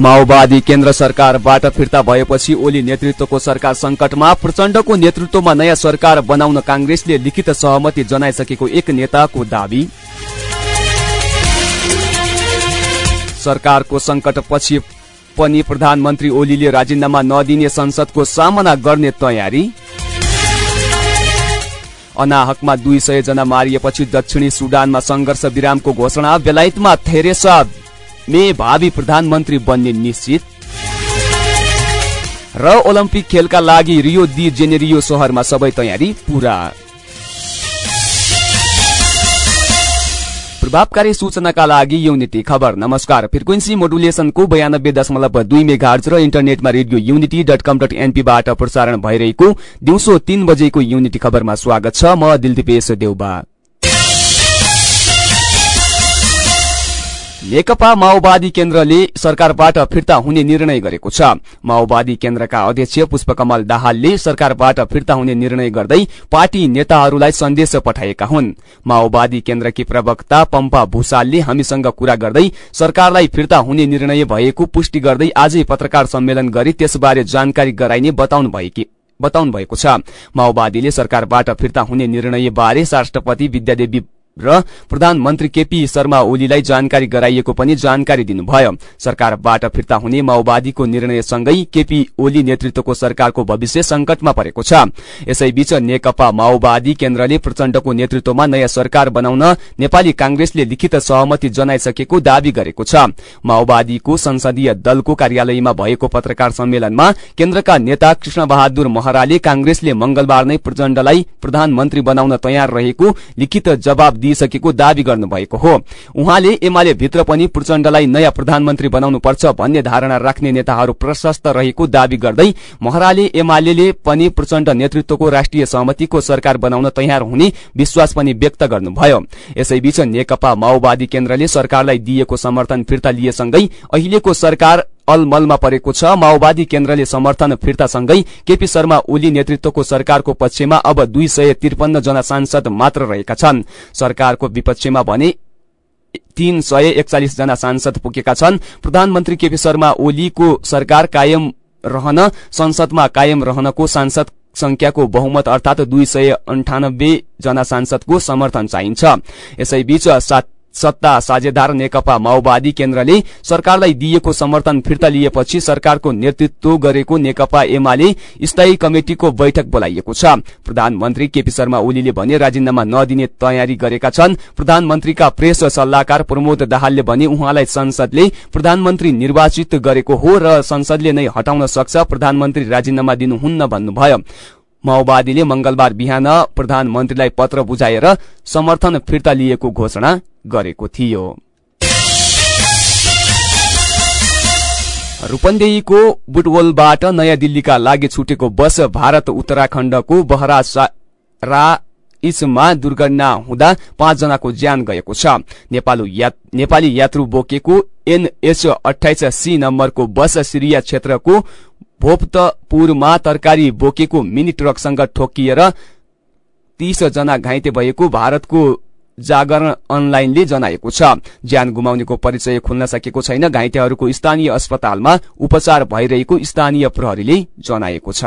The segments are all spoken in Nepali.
माओवादी केन्द्र सरकारबाट फिर्ता भएपछि ओली नेतृत्वको सरकार संकटमा प्रचण्डको नेतृत्वमा नयाँ सरकार बनाउन कांग्रेसले लिखित सहमति जनाइसकेको एक नेताको दावी। सरकारको संकटपछि पनि प्रधानमन्त्री ओलीले राजीनामा नदिने संसदको सामना गर्ने तयारी। अनाहकमा दुई सय जना मारिएपछि दक्षिणी सुडानमा संघर्ष विरामको घोषणा बेलायतमा थेरेसा मे भावी प्रधानमन्त्री बन्ने निश्चित। र ओलम्पिक खेलका लागि रियो दि जेनेरियो सहरमा सबै तयारी पूरा। प्रभावकारी सूचनाका लागि युनिटी खबर नमस्कार। फ्रिक्वेन्सी मोडुलेसनको बयानब्बे दशमलव दुई मेघार्ज र इन्टरनेटमा Radio Unity dot com dot एनपीबाट प्रसारण भइरहेको दिउँसो तीन बजेको युनिटी खबरमा स्वागत छ। म दिलदीपेश देउबा। नेकपा माओवादी केन्द्रले सरकारबाट फिर्ता हुने निर्णय गरेको छ। माओवादी केन्द्रका अध्यक्ष पुष्पकमल दाहालले सरकारबाट फिर्ता हुने निर्णय गर्दै पार्टी नेताहरूलाई सन्देश पठाएका हुन्। माओवादी केन्द्रकी प्रवक्ता पम्पा भूषालले हामीसँग कुरा गर्दै सरकारलाई फिर्ता हुने निर्णय भएको पुष्टि गर्दै आजै पत्रकार सम्मेलन गरी त्यसबारे जानकारी गराइने बताउनु भएकी भएको छ। माओवादीले सरकारबाट फिर्ता हुने निर्णय बारे राष्ट्रपति विद्यादेवी र प्रधानमन्त्री केपी शर्मा ओलीलाई जानकारी गराइएको पनि जानकारी दिनुभयो। सरकारबाट फिर्ता हुने माओवादीको निर्णयसँगै केपी ओली नेतृत्वको सरकारको भविष्य संकटमा परेको छ। यसैबीच नेकपा माओवादी केन्द्रले प्रचण्डको नेतृत्वमा नयाँ सरकार बनाउन नेपाली कांग्रेसले लिखित सहमति जनाइसकेको दावी गरेको छ। माओवादीको संसदीय दलको कार्यालयमा भएको पत्रकार सम्मेलनमा केन्द्रका नेता कृष्ण बहादुर महराले कांग्रेसले मंगलबार नै प्रचण्डलाई प्रधानमन्त्री बनाउन तयार रहेको लिखित जवाब दिइसकेको दावी गर्नुभएको हो। उहाँले एमाले भित्र पनि प्रचण्डलाई नयाँ प्रधानमन्त्री बनाउनु पर्छ भन्ने धारणा राख्ने नेताहरू प्रशस्त रहेको दावी गर्दै महराले एमाले पनि प्रचण्ड नेतृत्वको राष्ट्रिय सहमतिको सरकार बनाउन तयार हुने विश्वास पनि व्यक्त गर्नुभयो। यसैबीच नेकपा माओवादी केन्द्रले सरकारलाई दिएको समर्थन फिर्ता लिएसँगै अहिलेको सरकार अलमलमा परेको छ। माओवादी केन्द्रले समर्थन फिर्तासँगै केपी शर्मा ओली नेतृत्वको सरकारको पक्षमा अब दुई सय त्रिपन्न जना सांसद मात्र रहेका छन्। सरकारको विपक्षमा भने तीन सय एकचालिस जना सांसद पुगेका छन्। प्रधानमन्त्री केपी शर्मा ओलीको सरकार कायम रहन संसदमा कायम रहनको सांसद संख्याको बहुमत अर्थात दुई सय अन्ठानब्बे जना सांसदको समर्थन चाहिन्छ। यसैबीच सात सत्ता साझेदार नेकपा माओवादी केन्द्रले सरकारलाई दिएको समर्थन फिर्ता लिएपछि सरकारको नेतृत्व गरेको नेकपा एमाले स्थायी कमिटिको बैठक बोलाइएको छ। प्रधानमन्त्री केपी शर्मा ओलीले भने राजीनामा नदिने तयारी गरेका छन्। प्रधानमन्त्रीका प्रेस सल्लाहकार प्रमोद दाहालले भने उहाँलाई संसदले प्रधानमन्त्री निर्वाचित गरेको हो र संसदले नै हटाउन सक्छ। प्रधानमन्त्री राजीनामा दिनुहुन्न भन्नुभयो। माओवादीले मंगलबार बिहान प्रधानमन्त्रीलाई पत्र बुझाएर समर्थन फिर्ता लिएको घोषणा गरेको थियो। रूपन्देहीको बुटवलबाट नयाँ दिल्लीका लागि छुटेको बस भारत उत्तराखण्डको बहरा इचमा दुर्घटना हुँदा पाँचजनाको ज्यान गएको छ। नेपाली यात्रु बोकेको एनएच अठाइस सी नम्बरको बस सिरिया क्षेत्रको भोप्तपुरमा तरकारी बोकेको मिनी ट्रकसँग ठोकिएर तीस जना घाइते भएको भारतको जागरण अनलाइनले जनाएको छ। ज्यान गुमाउनेको परिचय खुल्न सकेको छैन। घाइतेहरूको स्थानीय अस्पतालमा उपचार भइरहेको स्थानीय प्रहरीले जनाएको छ।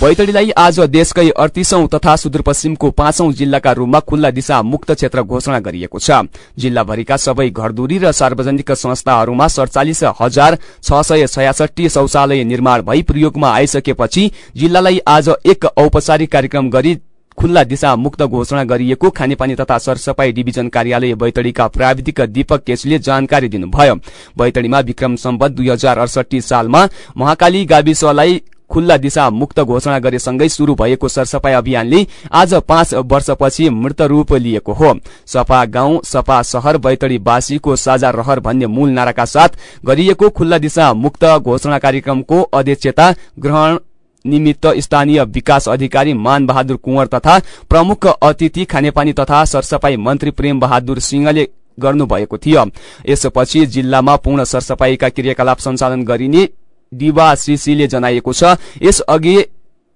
बैतडीलाई आज देशकै अडतिसौं तथा सुदूरपश्चिमको पाँचौं जिल्लाका रूपमा खुल्ला दिशा मुक्त क्षेत्र घोषणा गरिएको छ। जिल्लाभरिका सबै घरधुरी र सार्वजनिक संस्थाहरूमा सड़चालिस हजार छ सय छयासठी शौचालय निर्माण भई प्रयोगमा आइसकेपछि जिल्लालाई आज एक औपचारिक कार्यक्रम गरी खुल्ला दिशा मुक्त घोषणा गरिएको खानेपानी तथा सरसफाई डिभिजन कार्यालय बैतडीका प्राविधिक दीपक केसीले जानकारी दिनुभयो। बैतडीमा विक्रम सम्बत दुई हजार अडसठी सालमा महाकाली गाविसलाई खुल्ला दिशा मुक्त घोषणा गरेसँगै शुरू भएको सरसफाई अभियानले आज पाँच वर्षपछि मृत रूप लिएको हो। सफा गाउँ सफा शहर बैतडीवासीको साझा रहर भन्ने मूल नाराका साथ गरिएको खुल्ला दिशा मुक्त घोषणा कार्यक्रमको अध्यक्षता ग्रहण निमित्त स्थानीय विकास अधिकारी मान बहादुर कुंवर तथा प्रमुख अतिथि खानेपानी तथा सरसफाई मन्त्री प्रेम बहादुर सिंहले गर्नुभएको थियो। यसपछि जिल्लामा पूर्ण सरसफाईका क्रियाकलाप सञ्चालन गरिने डिवा श्रीसीले जनाएको छ। यसअघि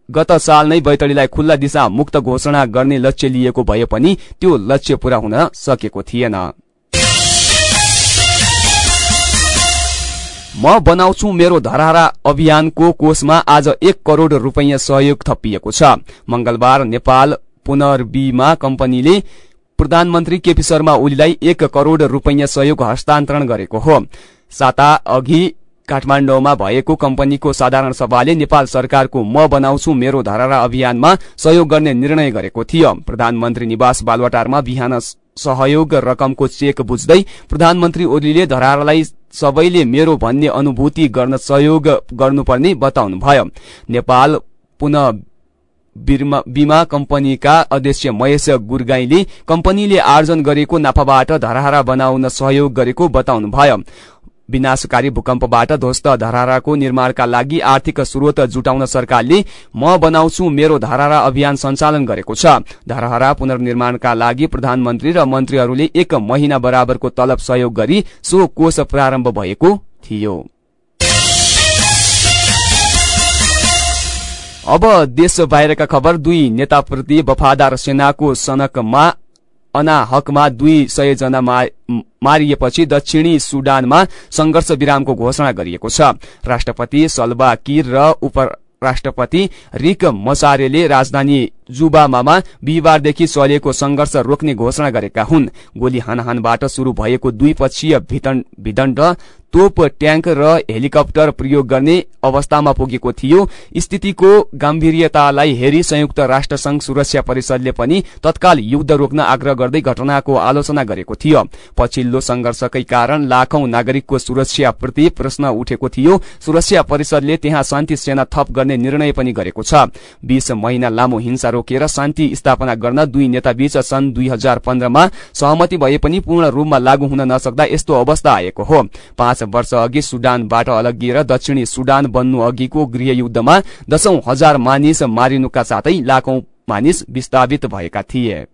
गत साल नै बैतडीलाई खुल्ला दिशा मुक्त घोषणा गर्ने लक्ष्य लिएको भए पनि त्यो लक्ष्य पूरा हुन सकेको थिएन। म बनाउँछु मेरो धराहरा अभियानको कोषमा आज एक करोड़ रूपियाँ सहयोग थपिएको छ। मंगलबार नेपाल पुनर्बीमा कम्पनीले प्रधानमन्त्री केपी शर्मा ओलीलाई एक करोड़ रूपियाँ सहयोग हस्तान्तरण गरेको हो। साता अघि काठमाण्डुमा भएको कम्पनीको साधारण सभाले नेपाल सरकारको म बनाउँछु मेरो धरारा अभियानमा सहयोग गर्ने निर्णय गरेको थियो। प्रधानमन्त्री निवास बालवाटारमा बिहान सहयोग रकमको चेक बुझ्दै प्रधानमन्त्री ओलीले धरारालाई सबैले मेरो भन्ने अनुभूति गर्न सहयोग गर्नुपर्ने बताउनुभयो। नेपाल पुनः बीमा कम्पनीका अध्यक्ष महेश गुरगाईले कम्पनीले आर्जन गरेको नाफाबाट धराहरा बनाउन सहयोग गरेको बताउनुभयो। विनाशकारी भूकम्पबाट ध्वस्त धराराको निर्माणका लागि आर्थिक स्रोत जुटाउन सरकारले म बनाउँछु मेरो धरारा अभियान सञ्चालन गरेको छ। धराहरा पुनर्निर्माणका लागि प्रधानमन्त्री र मन्त्रीहरूले एक महिना बराबरको तलब सहयोग गरी सो कोष प्रारम्भ भएको थियो। अब देश बाहिरका खबर दुई नेताप्रति वफादार सेनाको सनकमा अनाहकमा दुई सय जना मारिएपछि दक्षिणी सुडानमा संघर्ष विरामको घोषणा गरिएको छ। राष्ट्रपति सल्वा किर र उप राष्ट्रपति रिक मसारेले राजधानी जुबामामा बिहिबारदेखि चलेको संघर्ष रोक्ने घोषणा गरेका हुन्। गोली हानहानबाट शुरू भएको द्विपक्षीय भिदण्ड तोप ट्याङ्क र हेलिकप्टर प्रयोग गर्ने अवस्थामा पुगेको थियो। स्थितिको गम्भीर्यतालाई हेरी संयुक्त राष्ट्र संघ सुरक्षा परिषदले पनि तत्काल युद्ध रोक्न आग्रह गर्दै घटनाको आलोचना गरेको थियो। पछिल्लो संघर्षकै कारण लाखौं नागरिकको सुरक्षाप्रति प्रश्न उठेको थियो। सुरक्षा परिषदले त्यहाँ शान्ति सेना थप गर्ने निर्णय पनि गरेको छ। बीस महिना लामो हिंसा रोकेर शान्ति स्थापना गर्न दुई नेताबीच सन् दुई हजार पन्ध्रमा सहमति भए पनि पूर्ण रूपमा लागू हुन नसक्दा यस्तो अवस्था आएको हो। पाँच वर्ष अघि सुडानबाट अलगिएर दक्षिणी सुडान बन्नु अघिको गृहयुद्धमा दशौं हजार मानिस मारिनुका साथै लाखौं मानिस विस्थापित भएका थिए।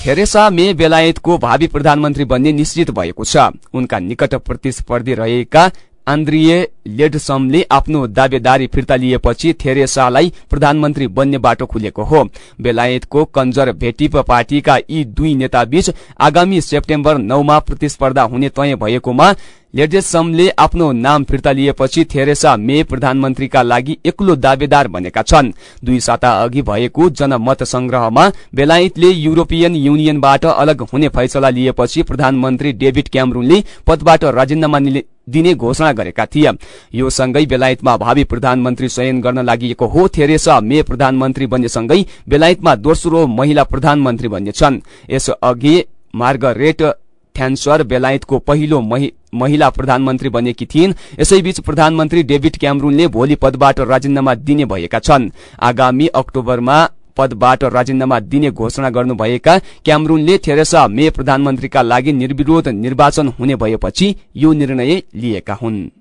थेरेसा मे बेलायतको भावी प्रधानमन्त्री बन्ने निश्चित भएको छ। उनका निकट प्रतिस्पर्धी रहेका आन्द्रिए लेडसमले आफ्नो दावेदारी फिर्ता लिएपछि थेरेसालाई प्रधानमन्त्री बन्ने बाटो खुलेको हो। बेलायतको कन्जर भेटिप पार्टीका यी दुई नेताबीच आगामी सेप्टेम्बर नौमा प्रतिस्पर्धा हुने तय भएकोमा लेडेसमले आफ्नो नाम फिर्ता लिएपछि थेरेसा मे प्रधानमन्त्रीका लागि एक्लो दावेदार बनेका छन्। दुई साता अघि भएको जनमत संग्रहमा बेलायतले युरोपियन युनियनबाट अलग हुने फैसला लिएपछि प्रधानमन्त्री डेभिड क्यामरूनले पदबाट राजीनामा दिने घोषणा गरेका थिए। यो सँगै बेलायतमा भावी प्रधानमन्त्री चयन गर्न लागि हो थेरेसा मे प्रधानमन्त्री बन्नेसँगै बेलायतमा दोस्रो महिला प्रधानमन्त्री बन्नेछन्। यसअघि मार्गरेट थ्यान्सर बेलायतको पहिलो महिला प्रधानमन्त्री बनेकी थिइन्। यसैबीच प्रधानमन्त्री डेभिड क्यामरूनले भोलि पदबाट राजीनामा दिने भएका छन्। आगामी अक्टोबरमा पदबाट राजीनामा दिने घोषणा गर्नुभएका क्यामरूनले थेरेसा मे प्रधानमन्त्रीका लागि निर्विरोध निर्वाचन हुने भएपछि यो निर्णय लिएका हुन्।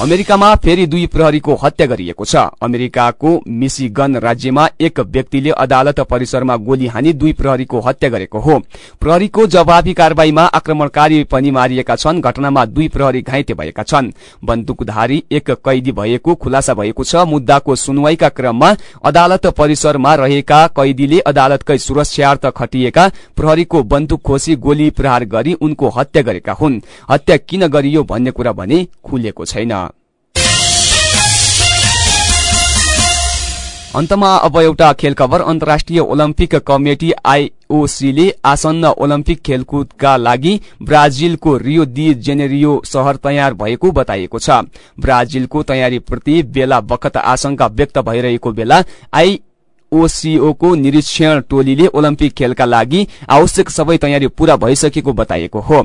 अमेरिकामा फेरि दुई प्रहरीको हत्या गरिएको छ। अमेरिकाको मिसिगन राज्यमा एक व्यक्तिले अदालत परिसरमा गोली हानी दुई प्रहरीको हत्या गरेको हो। प्रहरीको जवाबी कारवाहीमा आक्रमणकारी पनि मारिएका छन्। घटनामा दुई प्रहरी घाइते भएका छन्। बन्दुकधारी एक कैदी भएको खुलासा भएको छ। मुद्दाको सुनवाईका क्रममा अदालत परिसरमा रहेका कैदीले अदालतकै सुरक्षार्थ खटिएका प्रहरीको बन्दुक खोसी गोली प्रहार गरी उनको हत्या गरेका हुन्। हत्या किन गरियो भन्ने कुरा भने खुलेको छैन। अन्तमा अब एउटा खेल खबर अन्तर्राष्ट्रिय ओलम्पिक कमिटी आईओसीले आसन्न ओलम्पिक खेलकुदका लागि ब्राजिलको रियो दि जेनेरियो शहर तयार भएको बताइएको छ। ब्राजिलको तयारीप्रति बेला बखत आशंका व्यक्त भइरहेको बेला आई ओसीओको निरीक्षण टोलीले ओलम्पिक खेलका लागि आवश्यक सबै तयारी पूरा भइसकेको बताइएको हो।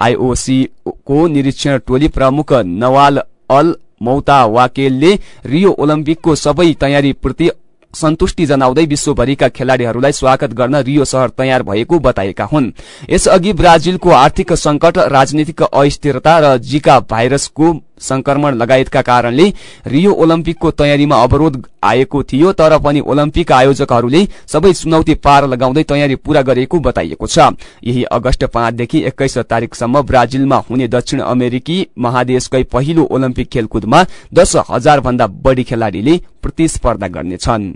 आईओसीको निरीक्षण टोली प्रमुख नवाल अल मौता वाकेलले रियो ओलम्पिकको सबै तयारीप्रति सन्तुष्टि जनाउँदै विश्वभरिका खेलाड़ीहरूलाई स्वागत गर्न रियो शहर तयार भएको बताएका हुन्। यसअघि ब्राजिलको आर्थिक संकट राजनीतिक अस्थिरता र जिका भाइरसको संक्रमण लगायतका कारणले रियो ओलम्पिकको तयारीमा अवरोध आएको थियो तर पनि ओलम्पिक आयोजकहरूले सबै चुनौती पार लगाउँदै तयारी पूरा गरेको बताइएको छ। यही अगस्त पाँचदेखि एक्काइस तारिकसम्म ब्राजिलमा हुने दक्षिण अमेरिकी महादेशकै पहिलो ओलम्पिक खेलकुदमा दश हजार भन्दा बढ़ी खेलाड़ीले प्रतिस्पर्धा गर्नेछन्।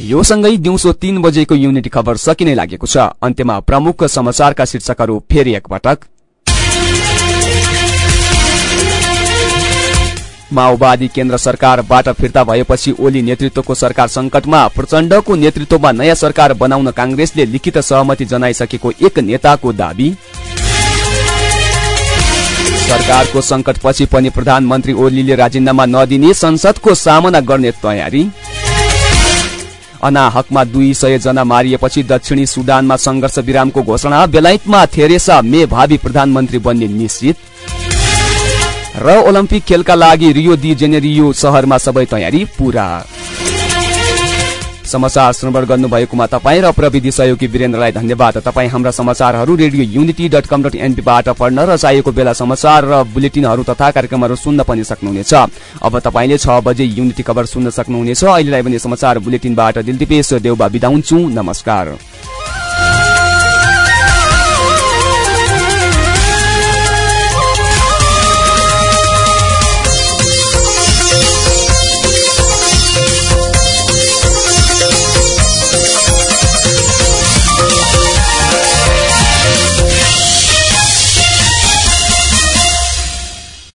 यो सँगै दिउँसो तीन बजेको युनिटी खबर सकिने लागेको छ। अन्त्यमा प्रमुख समाचारका शीर्षकहरू फेरि एकपटक। माओवादी केन्द्र सरकारबाट फिर्ता भएपछि ओली नेतृत्वको सरकार संकटमा प्रचण्डको नेतृत्वमा नयाँ सरकार बनाउन कांग्रेसले लिखित सहमति जनाइसकेको एक नेताको दावी। सरकारको संकटपछि पनि प्रधानमन्त्री ओलीले राजीनामा नदिने संसदको सामना गर्ने तयारी। अनाहकमा दुई सय जना मारिएपछि दक्षिणी सुडानमा संघर्ष विरामको घोषणा बेलायतमा थेरेसा मे भावी प्रधानमन्त्री बन्ने निश्चित। र ओलम्पिक खेलका लागि रियो दि जेनेरियो शहरमा सबै तयारी पूरा। समाचार श्रवण गर्नुभएकोमा तपाईँ र प्रविधि सहयोगी वीरेन्द्रलाई धन्यवाद। तपाईँ हाम्रा समाचारहरू Radio Unity dot com dot एनपीबाट पढ्न र चाहिएको बेला समाचार र बुलेटिनहरू तथा कार्यक्रमहरू सुन्न पनि सक्नुहुनेछ। अब तपाईँले छ बजे युनिटी खबर सुन्न सक्नुहुनेछ। अहिलेलाई पनि समाचार बुलेटिनबाट दिलदीपेश देउबा बिदा हुन्छु। नमस्कार।